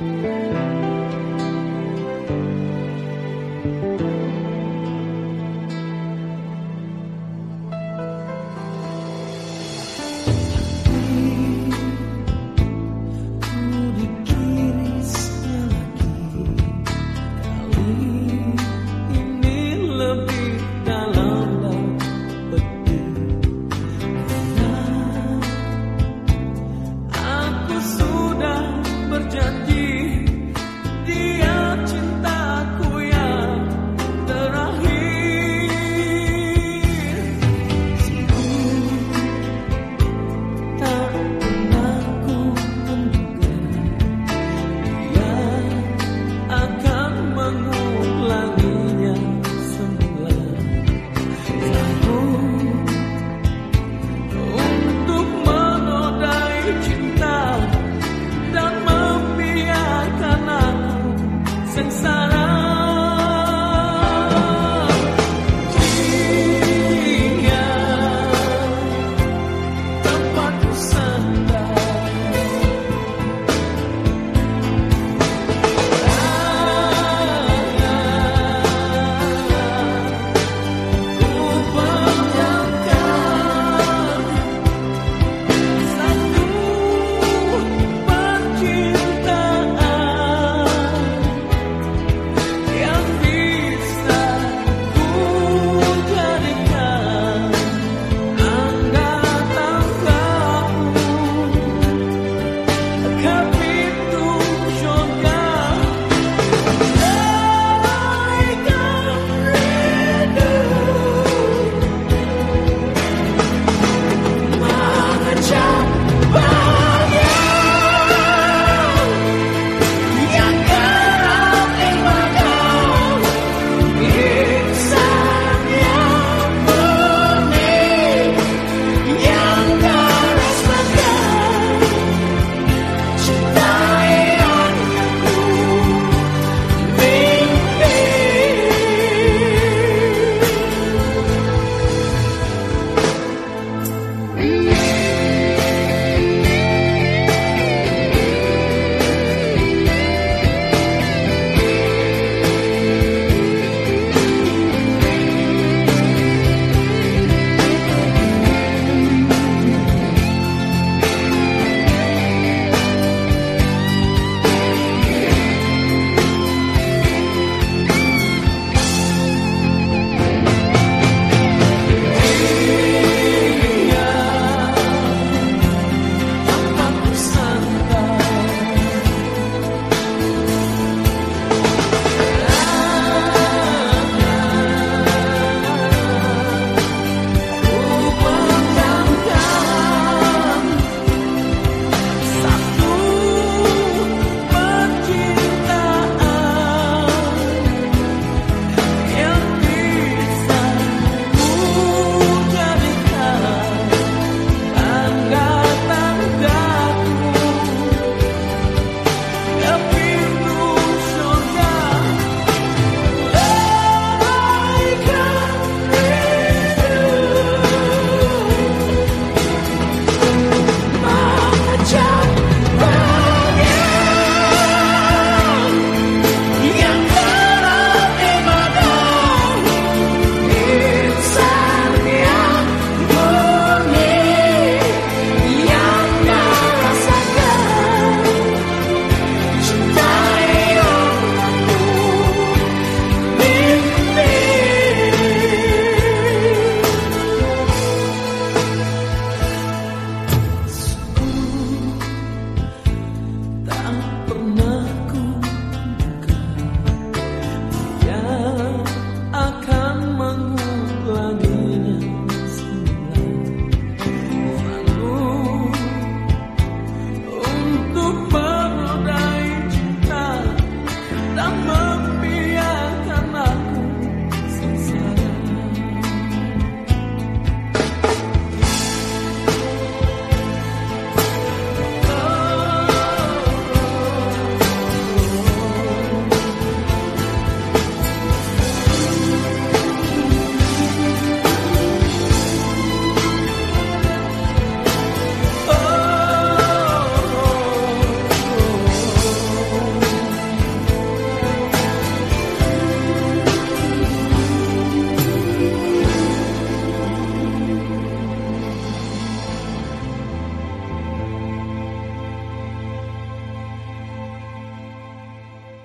Música since